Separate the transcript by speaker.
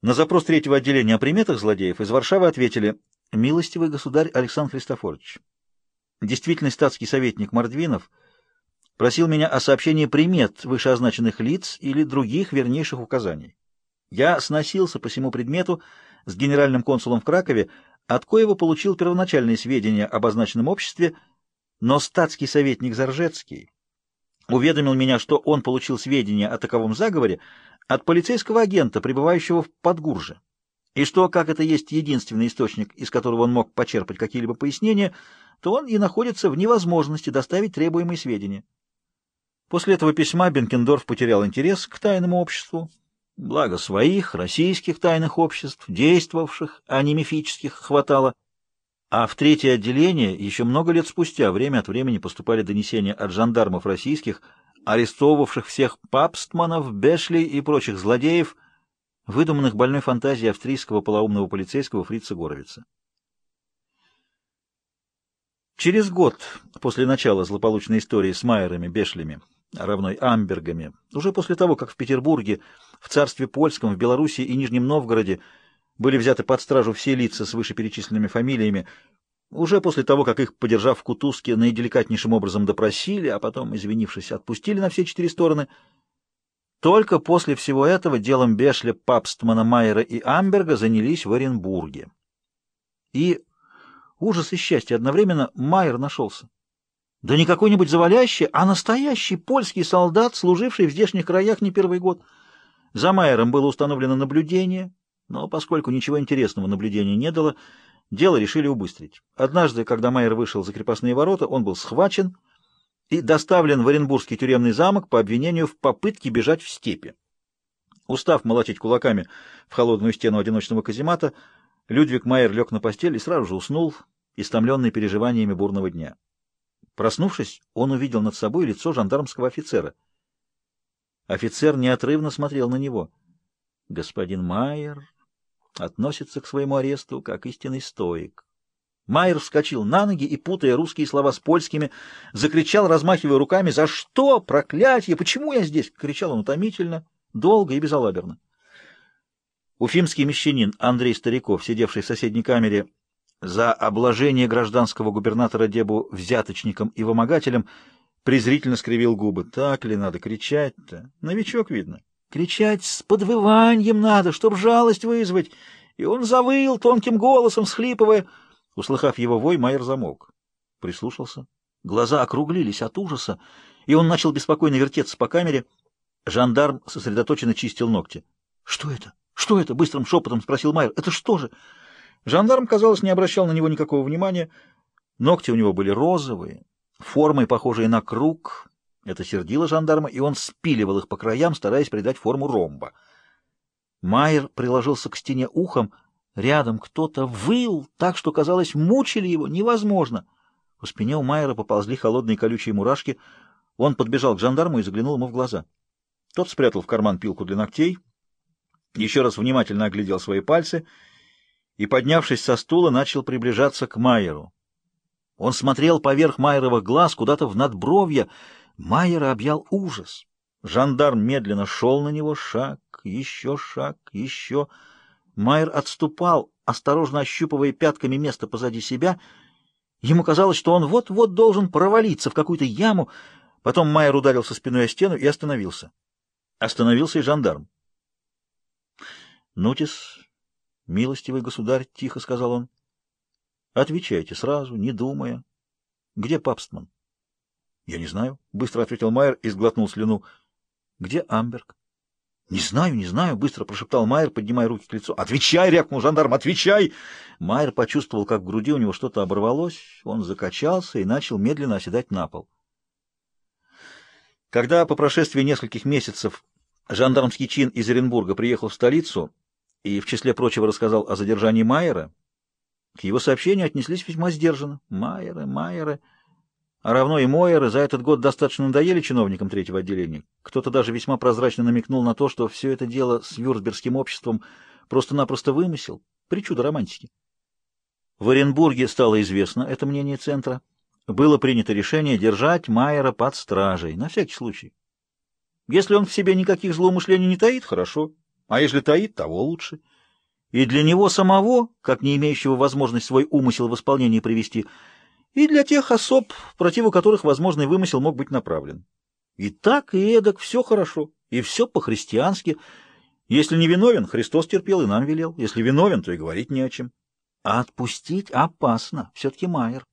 Speaker 1: На запрос третьего отделения о приметах злодеев из Варшавы ответили «Милостивый государь Александр Христофорович, действительный статский советник Мордвинов просил меня о сообщении примет вышеозначенных лиц или других вернейших указаний. Я сносился по всему предмету с генеральным консулом в Кракове, от коего получил первоначальные сведения об означенном обществе, но статский советник Заржецкий уведомил меня, что он получил сведения о таковом заговоре от полицейского агента, пребывающего в Подгурже, и что, как это есть единственный источник, из которого он мог почерпать какие-либо пояснения, то он и находится в невозможности доставить требуемые сведения. После этого письма Бенкендорф потерял интерес к тайному обществу, благо своих, российских тайных обществ, действовавших, а не мифических, хватало. А в третье отделение еще много лет спустя время от времени поступали донесения от жандармов российских, арестовывавших всех папстманов, бешлей и прочих злодеев, выдуманных больной фантазией австрийского полоумного полицейского фрица Горовица. Через год после начала злополучной истории с Майерами, Бешлями, равной Амбергами, уже после того, как в Петербурге, в царстве Польском, в Белоруссии и Нижнем Новгороде были взяты под стражу все лица с вышеперечисленными фамилиями, уже после того, как их, подержав в кутузке, наиделикатнейшим образом допросили, а потом, извинившись, отпустили на все четыре стороны. Только после всего этого делом Бешля, Папстмана, Майера и Амберга занялись в Оренбурге. И ужас и счастье одновременно Майер нашелся. Да не какой-нибудь завалящий, а настоящий польский солдат, служивший в здешних краях не первый год. За Майером было установлено наблюдение, но поскольку ничего интересного наблюдения не дало, дело решили убыстрить. Однажды, когда Майер вышел за крепостные ворота, он был схвачен и доставлен в Оренбургский тюремный замок по обвинению в попытке бежать в степи. Устав молотить кулаками в холодную стену одиночного каземата, Людвиг Майер лег на постель и сразу же уснул, истомленный переживаниями бурного дня. Проснувшись, он увидел над собой лицо жандармского офицера. Офицер неотрывно смотрел на него. «Господин Майер», относится к своему аресту как истинный стоик. Майер вскочил на ноги и, путая русские слова с польскими, закричал, размахивая руками, «За что? Проклятье! Почему я здесь?» — кричал он утомительно, долго и безалаберно. Уфимский мещанин Андрей Стариков, сидевший в соседней камере за обложение гражданского губернатора Дебу взяточником и вымогателем, презрительно скривил губы. «Так ли надо кричать-то? Новичок, видно» кричать с подвыванием надо, чтоб жалость вызвать. И он завыл тонким голосом, схлипывая. Услыхав его вой, Майер замолк. Прислушался. Глаза округлились от ужаса, и он начал беспокойно вертеться по камере. Жандарм сосредоточенно чистил ногти. — Что это? Что это? — быстрым шепотом спросил Майер. — Это что же? Жандарм, казалось, не обращал на него никакого внимания. Ногти у него были розовые, формой похожие на круг, это сердило жандарма, и он спиливал их по краям, стараясь придать форму ромба. Майер приложился к стене ухом. Рядом кто-то выл так, что, казалось, мучили его. Невозможно. По спине у Майера поползли холодные колючие мурашки. Он подбежал к жандарму и заглянул ему в глаза. Тот спрятал в карман пилку для ногтей, еще раз внимательно оглядел свои пальцы и, поднявшись со стула, начал приближаться к Майеру. Он смотрел поверх Майеровых глаз куда-то в надбровье, Майера объял ужас. Жандар медленно шел на него шаг, еще шаг, еще. Майер отступал, осторожно ощупывая пятками место позади себя. Ему казалось, что он вот-вот должен провалиться в какую-то яму. Потом Майер ударился спиной о стену и остановился. Остановился и жандарм. «Нутис, милостивый государь», — тихо сказал он, — «отвечайте сразу, не думая. Где папстман?» «Я не знаю», — быстро ответил Майер и сглотнул слюну. «Где Амберг?» «Не знаю, не знаю», — быстро прошептал Майер, поднимая руки к лицу. «Отвечай!» — рявкнул жандарм. «Отвечай!» Майер почувствовал, как в груди у него что-то оборвалось. Он закачался и начал медленно оседать на пол. Когда по прошествии нескольких месяцев жандармский чин из Оренбурга приехал в столицу и, в числе прочего, рассказал о задержании Майера, к его сообщению отнеслись весьма сдержанно. «Майеры, Майеры...» Равно и Мойер за этот год достаточно надоели чиновникам третьего отделения. Кто-то даже весьма прозрачно намекнул на то, что все это дело с Вюртбергским обществом просто-напросто вымысел, причуда романтики. В Оренбурге стало известно это мнение центра. Было принято решение держать Майера под стражей, на всякий случай. Если он в себе никаких злоумышлений не таит, хорошо, а если таит, того лучше. И для него самого, как не имеющего возможность свой умысел в исполнении привести, — и для тех особ, противу которых возможный вымысел мог быть направлен. И так, и эдак все хорошо, и все по-христиански. Если не виновен, Христос терпел и нам велел. Если виновен, то и говорить не о чем. А отпустить опасно, все-таки Майер.